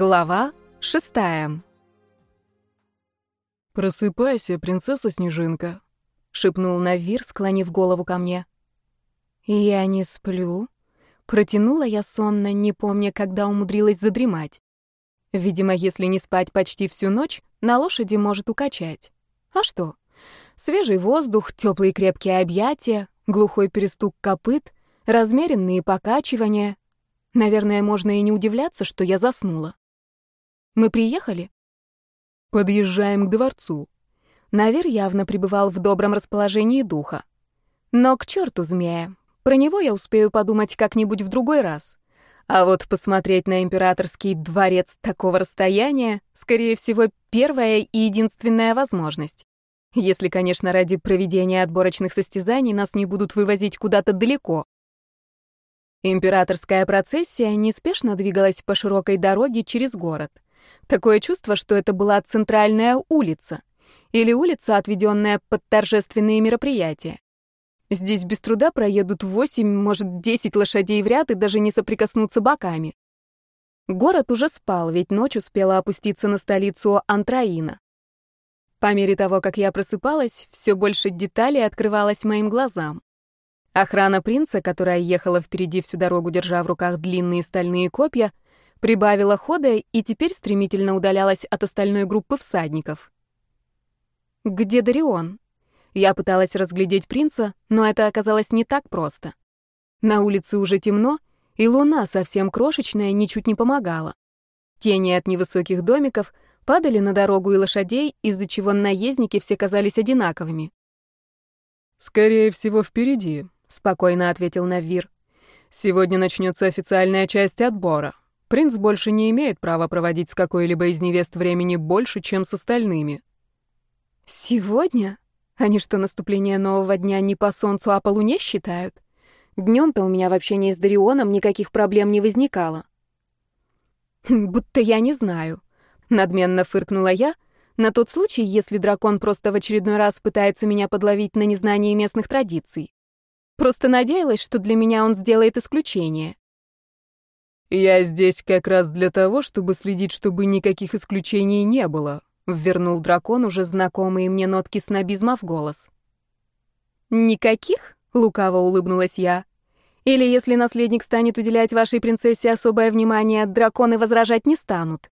Глава шестая. «Просыпайся, принцесса Снежинка», — шепнул Навир, склонив голову ко мне. «Я не сплю», — протянула я сонно, не помня, когда умудрилась задремать. Видимо, если не спать почти всю ночь, на лошади может укачать. А что? Свежий воздух, теплые крепкие объятия, глухой перестук копыт, размеренные покачивания. Наверное, можно и не удивляться, что я заснула. Мы приехали? Подъезжаем к дворцу. Навер явно пребывал в добром расположении духа. Но к черту змея. Про него я успею подумать как-нибудь в другой раз. А вот посмотреть на императорский дворец такого расстояния, скорее всего, первая и единственная возможность. Если, конечно, ради проведения отборочных состязаний нас не будут вывозить куда-то далеко. Императорская процессия неспешно двигалась по широкой дороге через город — Такое чувство, что это была центральная улица или улица, отведенная под торжественные мероприятия. Здесь без труда проедут восемь, может, десять лошадей в ряд и даже не соприкоснуться боками. Город уже спал, ведь ночь успела опуститься на столицу Антраина. По мере того, как я просыпалась, все больше деталей открывалось моим глазам. Охрана принца, которая ехала впереди всю дорогу, держа в руках длинные стальные копья, прибавила хода и теперь стремительно удалялась от остальной группы всадников. Где Дарион? Я пыталась разглядеть принца, но это оказалось не так просто. На улице уже темно, и луна, совсем крошечная, ничуть не помогала. Тени от невысоких домиков падали на дорогу и лошадей, из-за чего наездники все казались одинаковыми. «Скорее всего, впереди», — спокойно ответил Навир. «Сегодня начнется официальная часть отбора. Принц больше не имеет права проводить с какой-либо из невест времени больше, чем с остальными. Сегодня? Они что, наступление нового дня не по солнцу, а по луне считают? Днем-то у меня в общении с Дарионом никаких проблем не возникало. «Хм, будто я не знаю. Надменно фыркнула я, на тот случай, если дракон просто в очередной раз пытается меня подловить на незнании местных традиций. Просто надеялась, что для меня он сделает исключение. «Я здесь как раз для того, чтобы следить, чтобы никаких исключений не было», — ввернул дракон уже знакомые мне нотки снобизма в голос. «Никаких?» — лукаво улыбнулась я. «Или если наследник станет уделять вашей принцессе особое внимание, драконы возражать не станут?»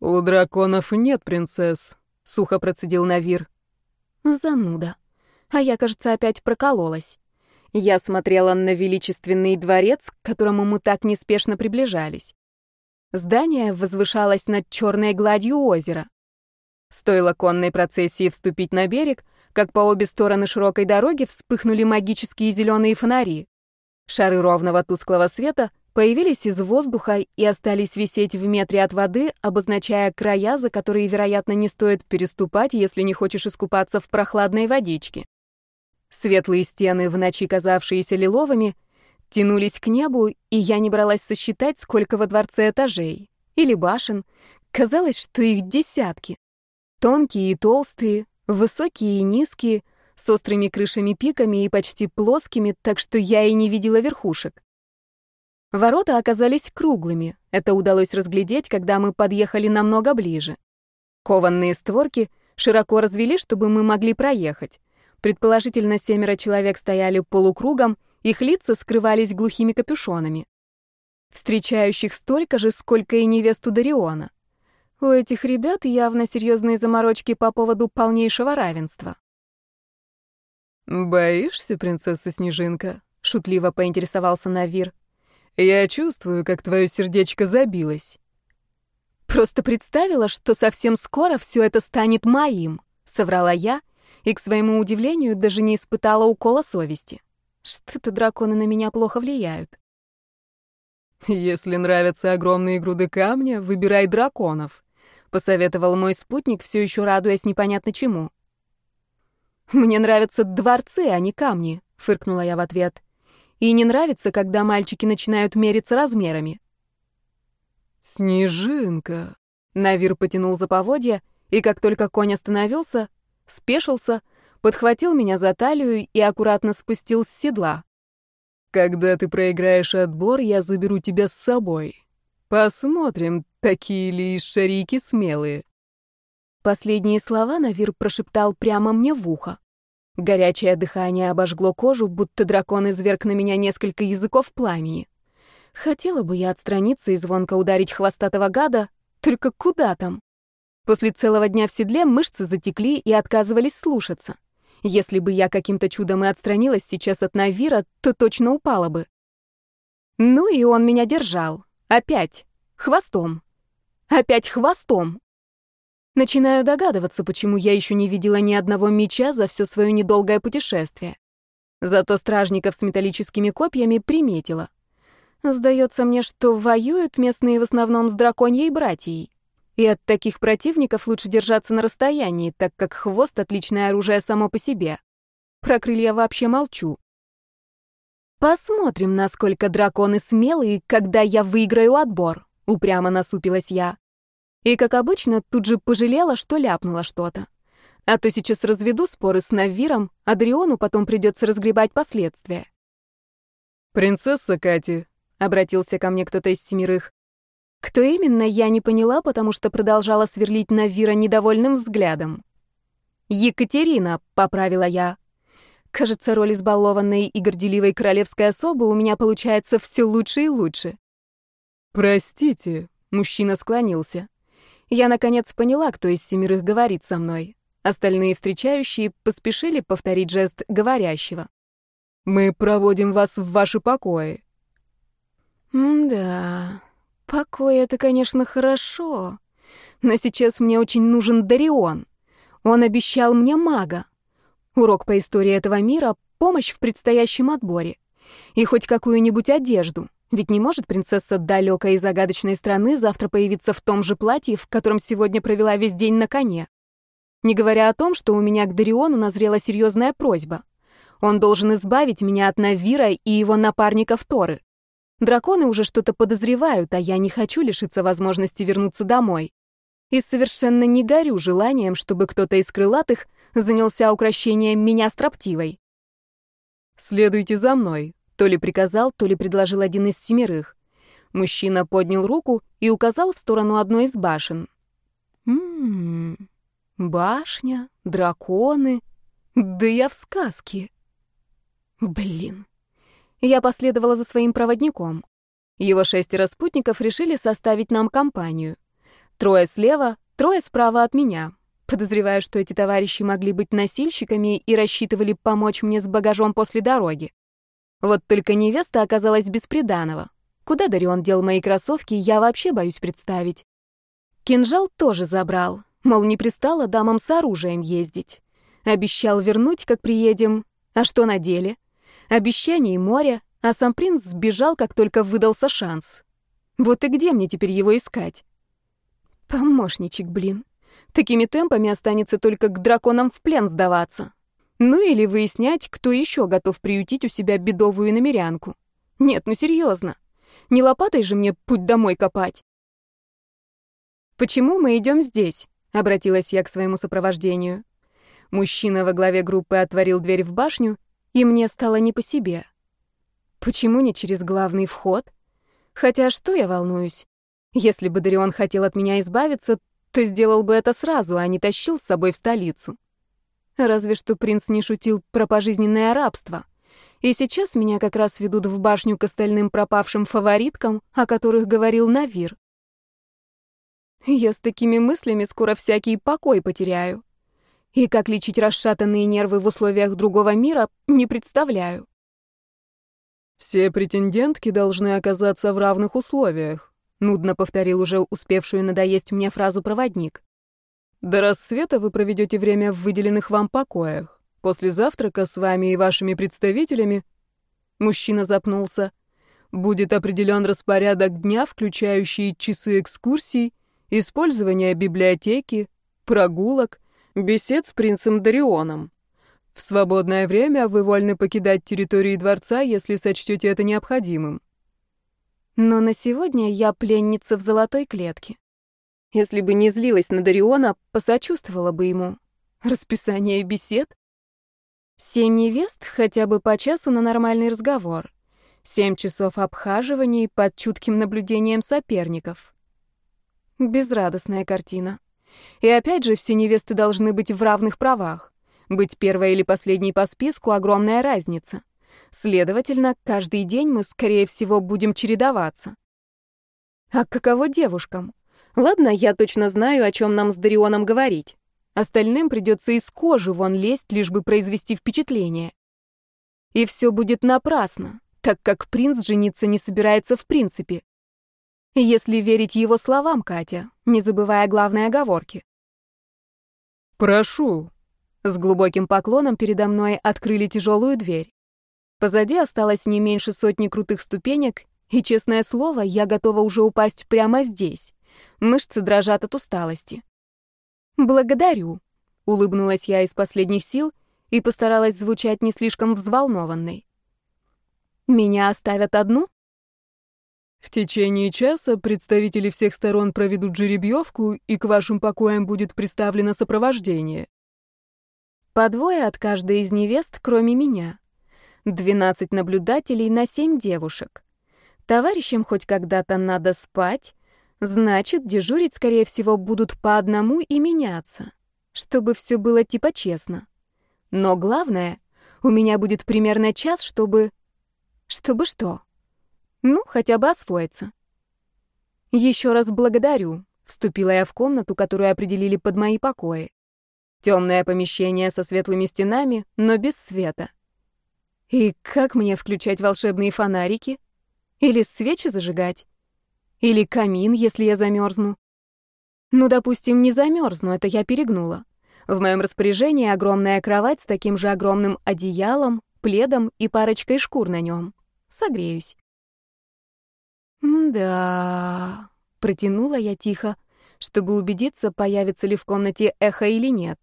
«У драконов нет принцесс», — сухо процедил Навир. «Зануда. А я, кажется, опять прокололась». Я смотрела на величественный дворец, к которому мы так неспешно приближались. Здание возвышалось над черной гладью озера. Стоило конной процессии вступить на берег, как по обе стороны широкой дороги вспыхнули магические зеленые фонари. Шары ровного тусклого света появились из воздуха и остались висеть в метре от воды, обозначая края, за которые, вероятно, не стоит переступать, если не хочешь искупаться в прохладной водичке. Светлые стены, в ночи казавшиеся лиловыми, тянулись к небу, и я не бралась сосчитать, сколько во дворце этажей или башен. Казалось, что их десятки. Тонкие и толстые, высокие и низкие, с острыми крышами-пиками и почти плоскими, так что я и не видела верхушек. Ворота оказались круглыми. Это удалось разглядеть, когда мы подъехали намного ближе. Кованные створки широко развели, чтобы мы могли проехать. Предположительно, семеро человек стояли полукругом, их лица скрывались глухими капюшонами. Встречающих столько же, сколько и невесту Дариона. У этих ребят явно серьезные заморочки по поводу полнейшего равенства. «Боишься, принцесса Снежинка?» — шутливо поинтересовался Навир. «Я чувствую, как твое сердечко забилось». «Просто представила, что совсем скоро все это станет моим», — соврала я — и, к своему удивлению, даже не испытала укола совести. Что-то драконы на меня плохо влияют. «Если нравятся огромные груды камня, выбирай драконов», — посоветовал мой спутник, все еще радуясь непонятно чему. «Мне нравятся дворцы, а не камни», — фыркнула я в ответ. «И не нравится, когда мальчики начинают мериться размерами». «Снежинка», — Навир потянул за поводья, и как только конь остановился, спешился, подхватил меня за талию и аккуратно спустил с седла. «Когда ты проиграешь отбор, я заберу тебя с собой. Посмотрим, такие ли шарики смелые. Последние слова Навир прошептал прямо мне в ухо. Горячее дыхание обожгло кожу, будто дракон изверг на меня несколько языков пламени. Хотела бы я отстраниться и звонко ударить хвостатого гада, только куда там? После целого дня в седле мышцы затекли и отказывались слушаться. Если бы я каким-то чудом и отстранилась сейчас от Навира, то точно упала бы. Ну и он меня держал. Опять. Хвостом. Опять хвостом. Начинаю догадываться, почему я еще не видела ни одного меча за все свое недолгое путешествие. Зато стражников с металлическими копьями приметила. Сдается мне, что воюют местные в основном с драконьей братьей. И от таких противников лучше держаться на расстоянии, так как хвост — отличное оружие само по себе. Про крылья вообще молчу. Посмотрим, насколько драконы смелые, когда я выиграю отбор. Упрямо насупилась я. И, как обычно, тут же пожалела, что ляпнула что-то. А то сейчас разведу споры с Навиром, а Дриону потом придется разгребать последствия. «Принцесса Кати», — обратился ко мне кто-то из семерых, кто именно, я не поняла, потому что продолжала сверлить Навира недовольным взглядом. «Екатерина», — поправила я. Кажется, роль избалованной и горделивой королевской особы у меня получается все лучше и лучше. «Простите», — мужчина склонился. Я, наконец, поняла, кто из семерых говорит со мной. Остальные встречающие поспешили повторить жест говорящего. «Мы проводим вас в ваши покои». «М-да, Покой — это, конечно, хорошо, но сейчас мне очень нужен Дарион. Он обещал мне мага. Урок по истории этого мира — помощь в предстоящем отборе. И хоть какую-нибудь одежду. Ведь не может принцесса далекой и загадочной страны завтра появиться в том же платье, в котором сегодня провела весь день на коне. Не говоря о том, что у меня к Дариону назрела серьезная просьба. Он должен избавить меня от Навира и его напарника Торы. Драконы уже что-то подозревают, а я не хочу лишиться возможности вернуться домой. И совершенно не горю желанием, чтобы кто-то из крылатых занялся украшением меня строптивой. «Следуйте за мной», — то ли приказал, то ли предложил один из семерых. Мужчина поднял руку и указал в сторону одной из башен. «Ммм, башня, драконы, да я в сказке». Блин, я последовала за своим проводником. Его шестеро спутников решили составить нам компанию. Трое слева, трое справа от меня. Подозреваю, что эти товарищи могли быть носильщиками и рассчитывали помочь мне с багажом после дороги. Вот только невеста оказалась бесприданного. Куда Дарион дел мои кроссовки, я вообще боюсь представить. Кинжал тоже забрал, мол, не пристало дамам с оружием ездить. Обещал вернуть, как приедем. А что на деле? Обещаний море, а сам принц сбежал, как только выдался шанс. Вот и где мне теперь его искать? Помощничек, блин. Такими темпами останется только к драконам в плен сдаваться. Ну или выяснять, кто еще готов приютить у себя бедовую намерянку. Нет, ну серьезно. Не лопатой же мне путь домой копать. «Почему мы идем здесь?» — обратилась я к своему сопровождению. Мужчина во главе группы отворил дверь в башню и мне стало не по себе. Почему не через главный вход? Хотя что я волнуюсь? Если бы Дарион хотел от меня избавиться, то сделал бы это сразу, а не тащил с собой в столицу. Разве что принц не шутил про пожизненное рабство. И сейчас меня как раз ведут в башню к остальным пропавшим фавориткам, о которых говорил Навир. Я с такими мыслями скоро всякий покой потеряю. И как лечить расшатанные нервы в условиях другого мира, не представляю. «Все претендентки должны оказаться в равных условиях», — нудно повторил уже успевшую надоесть мне фразу проводник. «До рассвета вы проведете время в выделенных вам покоях. После завтрака с вами и вашими представителями...» Мужчина запнулся. «Будет определен распорядок дня, включающий часы экскурсий, использование библиотеки, прогулок, бесед с принцем Дарионом. В свободное время вы вольны покидать территорию дворца, если сочтете это необходимым. Но на сегодня я пленница в золотой клетке. Если бы не злилась на Дариона, посочувствовала бы ему. Расписание бесед? Семь невест хотя бы по часу на нормальный разговор. Семь часов обхаживаний под чутким наблюдением соперников. Безрадостная картина. И опять же, все невесты должны быть в равных правах. Быть первой или последней по списку — огромная разница. Следовательно, каждый день мы, скорее всего, будем чередоваться. А каково девушкам? Ладно, я точно знаю, о чем нам с Дарионом говорить. Остальным придется из кожи вон лезть, лишь бы произвести впечатление. И все будет напрасно, так как принц жениться не собирается в принципе. Если верить его словам, Катя, не забывая главной оговорки. «Прошу». С глубоким поклоном передо мной открыли тяжелую дверь. Позади осталось не меньше сотни крутых ступенек, и, честное слово, я готова уже упасть прямо здесь. Мышцы дрожат от усталости. «Благодарю», — улыбнулась я из последних сил и постаралась звучать не слишком взволнованной. «Меня оставят одну?» В течение часа представители всех сторон проведут жеребьевку, и к вашим покоям будет представлено сопровождение. По двое от каждой из невест, кроме меня. Двенадцать наблюдателей на семь девушек. Товарищам хоть когда-то надо спать, значит, дежурить, скорее всего, будут по одному и меняться, чтобы все было типа честно. Но главное, у меня будет примерно час, чтобы... Чтобы что? Ну, хотя бы освоиться. Еще раз благодарю. Вступила я в комнату, которую определили под мои покои. Темное помещение со светлыми стенами, но без света. И как мне включать волшебные фонарики? Или свечи зажигать? Или камин, если я замерзну? Ну, допустим, не замерзну, это я перегнула. В моем распоряжении огромная кровать с таким же огромным одеялом, пледом и парочкой шкур на нем. Согреюсь. «Да...» — протянула я тихо, чтобы убедиться, появится ли в комнате эхо или нет.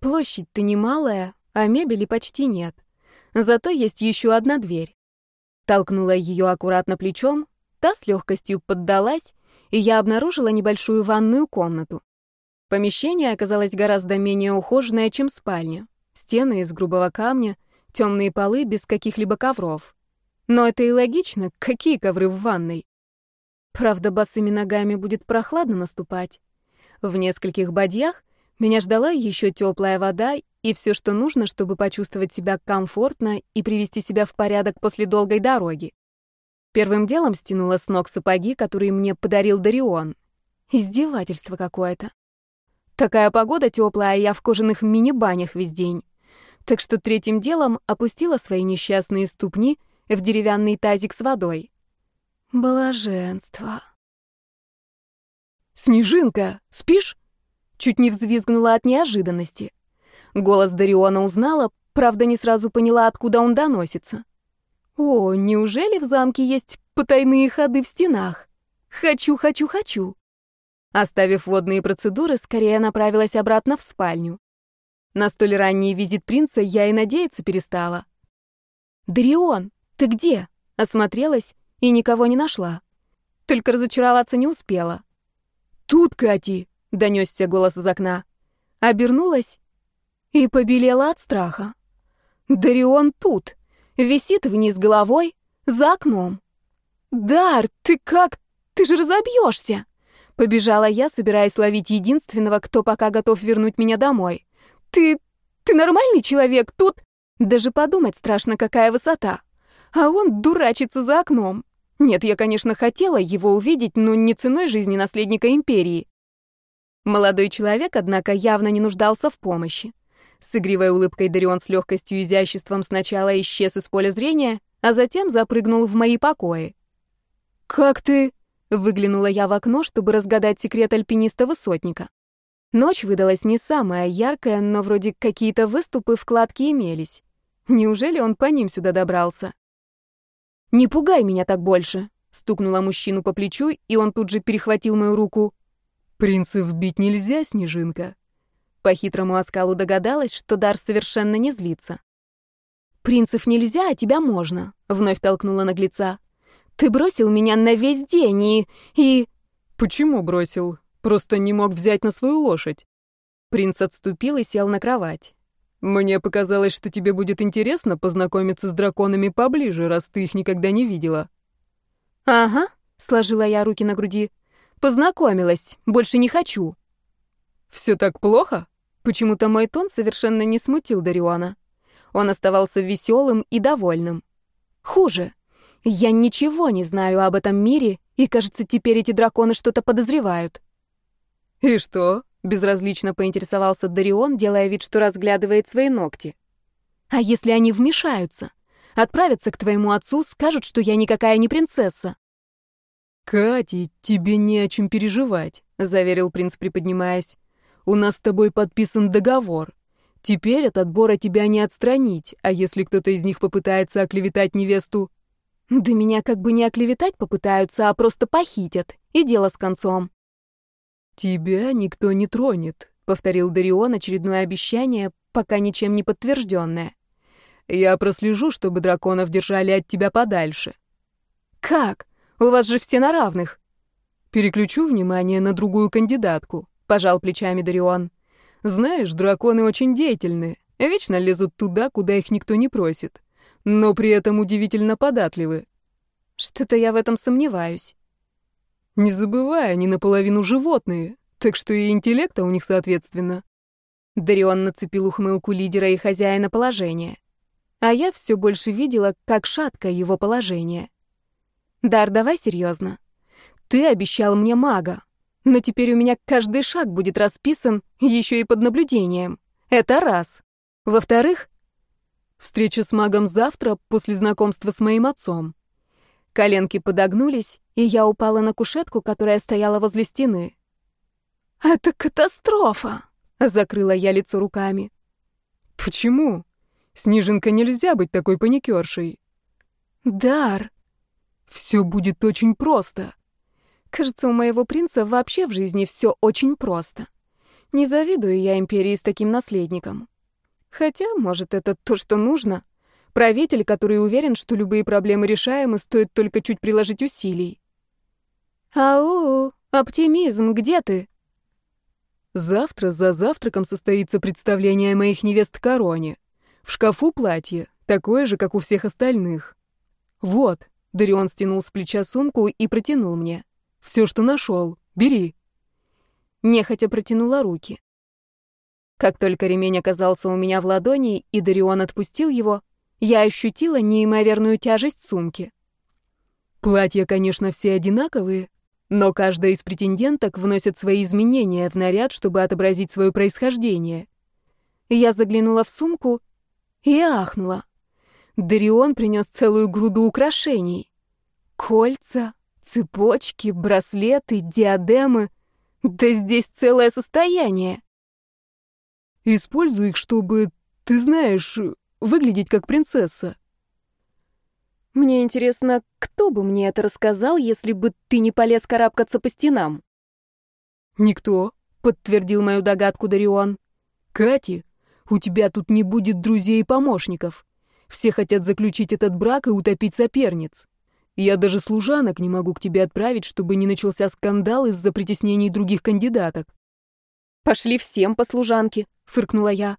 Площадь-то немалая, а мебели почти нет. Зато есть еще одна дверь. Толкнула ее аккуратно плечом, та с легкостью поддалась, и я обнаружила небольшую ванную комнату. Помещение оказалось гораздо менее ухоженное, чем спальня. Стены из грубого камня, темные полы без каких-либо ковров. Но это и логично, какие ковры в ванной. Правда, босыми ногами будет прохладно наступать. В нескольких бадьях меня ждала еще теплая вода и все, что нужно, чтобы почувствовать себя комфортно и привести себя в порядок после долгой дороги. Первым делом стянула с ног сапоги, которые мне подарил Дарион. Издевательство какое-то. Такая погода теплая, а я в кожаных мини-банях весь день. Так что третьим делом опустила свои несчастные ступни — в деревянный тазик с водой. Блаженство. «Снежинка, спишь?» Чуть не взвизгнула от неожиданности. Голос Дариона узнала, правда, не сразу поняла, откуда он доносится. «О, неужели в замке есть потайные ходы в стенах? Хочу, хочу, хочу!» Оставив водные процедуры, скорее направилась обратно в спальню. На столь ранний визит принца я и надеяться перестала. «Дарион, «Ты где?» — осмотрелась и никого не нашла. Только разочароваться не успела. «Тут, Кати!» — донесся голос из окна. Обернулась и побелела от страха. Дарион тут, висит вниз головой, за окном. «Дар, ты как? Ты же разобьешься!» Побежала я, собираясь ловить единственного, кто пока готов вернуть меня домой. «Ты... ты нормальный человек? Тут...» Даже подумать страшно, какая высота а он дурачится за окном. Нет, я, конечно, хотела его увидеть, но не ценой жизни наследника империи. Молодой человек, однако, явно не нуждался в помощи. С игривой улыбкой Дарион с легкостью и изяществом сначала исчез из поля зрения, а затем запрыгнул в мои покои. «Как ты?» — выглянула я в окно, чтобы разгадать секрет альпиниста-высотника. Ночь выдалась не самая яркая, но вроде какие-то выступы вкладки имелись. Неужели он по ним сюда добрался? «Не пугай меня так больше!» Стукнула мужчину по плечу, и он тут же перехватил мою руку. «Принцев бить нельзя, Снежинка!» По хитрому оскалу догадалась, что Дар совершенно не злится. «Принцев нельзя, а тебя можно», — вновь толкнула наглеца. «Ты бросил меня на весь день и... и...» «Почему бросил? Просто не мог взять на свою лошадь». Принц отступил и сел на кровать. Мне показалось, что тебе будет интересно познакомиться с драконами поближе, раз ты их никогда не видела. Ага, сложила я руки на груди. Познакомилась, больше не хочу. Все так плохо? Почему-то мой тон совершенно не смутил Дариона. Он оставался веселым и довольным. Хуже. Я ничего не знаю об этом мире, и, кажется, теперь эти драконы что-то подозревают. «И что?» — безразлично поинтересовался Дарион, делая вид, что разглядывает свои ногти. «А если они вмешаются? Отправятся к твоему отцу, скажут, что я никакая не принцесса». «Кати, тебе не о чем переживать», — заверил принц, приподнимаясь. «У нас с тобой подписан договор. Теперь от отбора тебя не отстранить, а если кто-то из них попытается оклеветать невесту, да меня как бы не оклеветать попытаются, а просто похитят. И дело с концом. Тебя никто не тронет, повторил Дарион очередное обещание, пока ничем не подтвержденное. Я прослежу, чтобы драконов держали от тебя подальше. Как? У вас же все на равных. Переключу внимание на другую кандидатку, пожал плечами Дарион. Знаешь, драконы очень деятельны, вечно лезут туда, куда их никто не просит но при этом удивительно податливы. Что-то я в этом сомневаюсь. Не забывай, они наполовину животные, так что и интеллекта у них соответственно. Дарион нацепил ухмылку лидера и хозяина положения. А я все больше видела, как шатко его положение. Дар, давай серьезно. Ты обещал мне мага, но теперь у меня каждый шаг будет расписан еще и под наблюдением. Это раз. Во-вторых, Встреча с магом завтра, после знакомства с моим отцом. Коленки подогнулись, и я упала на кушетку, которая стояла возле стены. «Это катастрофа!» — закрыла я лицо руками. «Почему? Снежинка нельзя быть такой паникершей». «Дар!» «Все будет очень просто». Кажется, у моего принца вообще в жизни все очень просто. Не завидую я империи с таким наследником. Хотя, может, это то, что нужно. Правитель, который уверен, что любые проблемы решаемы, стоит только чуть приложить усилий. Ау, оптимизм, где ты? Завтра за завтраком состоится представление моих невест короне. В шкафу платье, такое же, как у всех остальных. Вот, Дарион стянул с плеча сумку и протянул мне. Все, что нашел, бери. Нехотя протянула руки. Как только ремень оказался у меня в ладони, и Дарион отпустил его, я ощутила неимоверную тяжесть сумки. Платья, конечно, все одинаковые, но каждая из претенденток вносит свои изменения в наряд, чтобы отобразить свое происхождение. Я заглянула в сумку и ахнула. Дарион принес целую груду украшений. Кольца, цепочки, браслеты, диадемы. Да здесь целое состояние. Используй их, чтобы, ты знаешь, выглядеть как принцесса. Мне интересно, кто бы мне это рассказал, если бы ты не полез карабкаться по стенам? Никто, подтвердил мою догадку Дарион. Кати, у тебя тут не будет друзей и помощников. Все хотят заключить этот брак и утопить соперниц. Я даже служанок не могу к тебе отправить, чтобы не начался скандал из-за притеснений других кандидаток. Пошли всем по служанке, фыркнула я.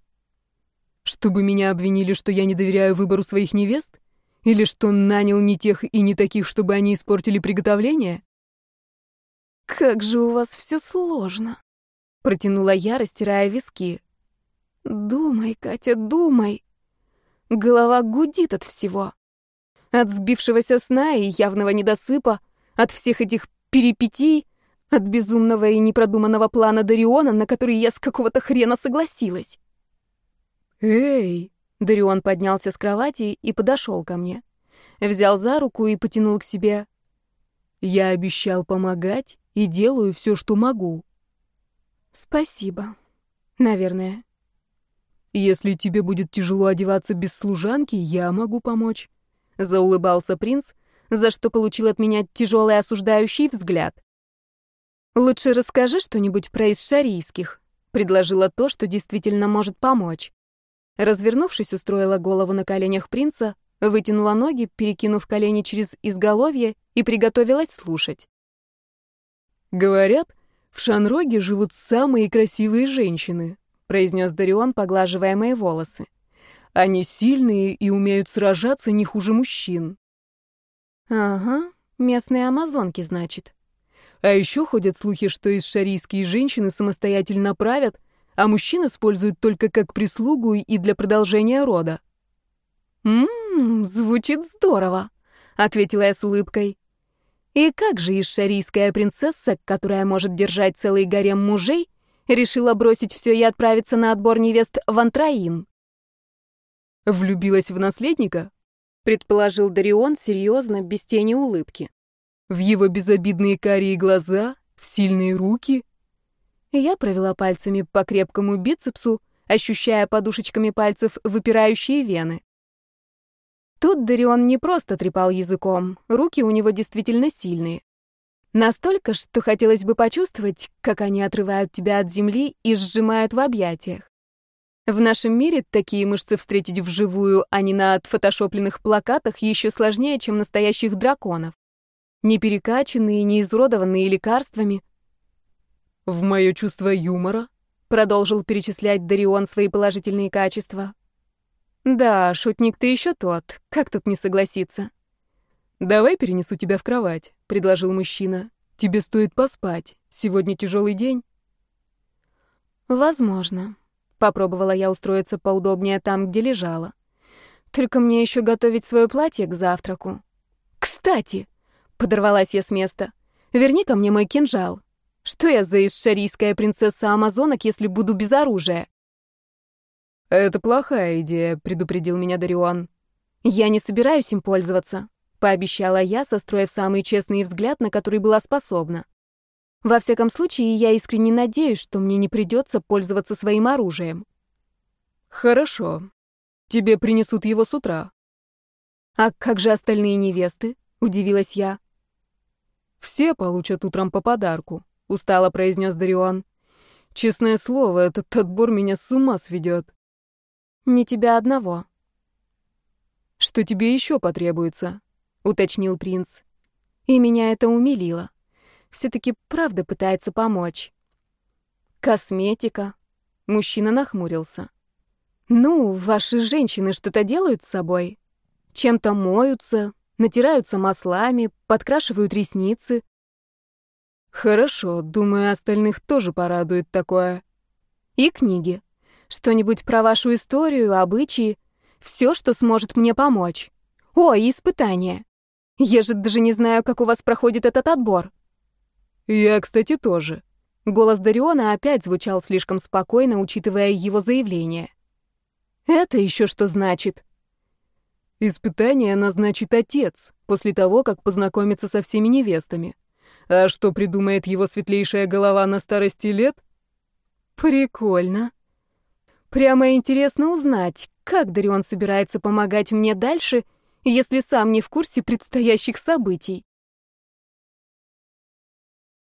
Чтобы меня обвинили, что я не доверяю выбору своих невест? Или что нанял не тех и не таких, чтобы они испортили приготовление? Как же у вас все сложно, протянула я, растирая виски. Думай, Катя, думай. Голова гудит от всего. От сбившегося сна и явного недосыпа, от всех этих перипетий, от безумного и непродуманного плана Дариона, на который я с какого-то хрена согласилась. «Эй!» Дарион поднялся с кровати и подошел ко мне. Взял за руку и потянул к себе. «Я обещал помогать и делаю все, что могу». «Спасибо. Наверное». «Если тебе будет тяжело одеваться без служанки, я могу помочь», — заулыбался принц, за что получил от меня тяжелый осуждающий взгляд. «Лучше расскажи что-нибудь про исшарийских», — предложила то, что действительно может помочь. Развернувшись, устроила голову на коленях принца, вытянула ноги, перекинув колени через изголовье и приготовилась слушать. «Говорят, в Шанроге живут самые красивые женщины», произнес Дарион, поглаживая мои волосы. Они сильные и умеют сражаться не хуже мужчин. Ага, местные амазонки, значит. А еще ходят слухи, что из шарийские женщины самостоятельно правят, а мужчин используют только как прислугу и для продолжения рода. «Ммм, звучит здорово», — ответила я с улыбкой. «И как же ишшарийская принцесса, которая может держать целый гарем мужей, решила бросить все и отправиться на отбор невест в Антраин?» «Влюбилась в наследника?» — предположил Дарион серьезно, без тени улыбки. «В его безобидные карие глаза, в сильные руки?» Я провела пальцами по крепкому бицепсу, ощущая подушечками пальцев выпирающие вены. Тут Дарион не просто трепал языком, руки у него действительно сильные. Настолько, что хотелось бы почувствовать, как они отрывают тебя от земли и сжимают в объятиях. В нашем мире такие мышцы встретить вживую, а не на отфотошопленных плакатах, еще сложнее, чем настоящих драконов. Не перекачанные, не изуродованные лекарствами. «В мое чувство юмора», — продолжил перечислять Дарион свои положительные качества, да, шутник ты еще тот. Как тут не согласиться? Давай перенесу тебя в кровать, предложил мужчина. Тебе стоит поспать. Сегодня тяжелый день. Возможно. Попробовала я устроиться поудобнее там, где лежала. Только мне еще готовить свое платье к завтраку. Кстати, подорвалась я с места. Верни ко мне мой кинжал. Что я за исшарийская принцесса амазонок, если буду без оружия? «Это плохая идея», — предупредил меня Дарион. «Я не собираюсь им пользоваться», — пообещала я, состроив самый честный взгляд, на который была способна. Во всяком случае, я искренне надеюсь, что мне не придется пользоваться своим оружием. «Хорошо. Тебе принесут его с утра». «А как же остальные невесты?» — удивилась я. «Все получат утром по подарку», — устало произнес Дарион. «Честное слово, этот отбор меня с ума сведет. Не тебя одного. Что тебе еще потребуется? уточнил принц. И меня это умилило. Все-таки правда пытается помочь. Косметика. Мужчина нахмурился. Ну, ваши женщины что-то делают с собой? Чем-то моются, натираются маслами, подкрашивают ресницы. Хорошо, думаю, остальных тоже порадует такое. И книги. Что-нибудь про вашу историю, обычаи, все, что сможет мне помочь. О, и испытания. Я же даже не знаю, как у вас проходит этот отбор. Я, кстати, тоже. Голос Дариона опять звучал слишком спокойно, учитывая его заявление. Это еще что значит? Испытание назначит отец после того, как познакомится со всеми невестами. А что придумает его светлейшая голова на старости лет? Прикольно. Прямо интересно узнать, как Дарион собирается помогать мне дальше, если сам не в курсе предстоящих событий.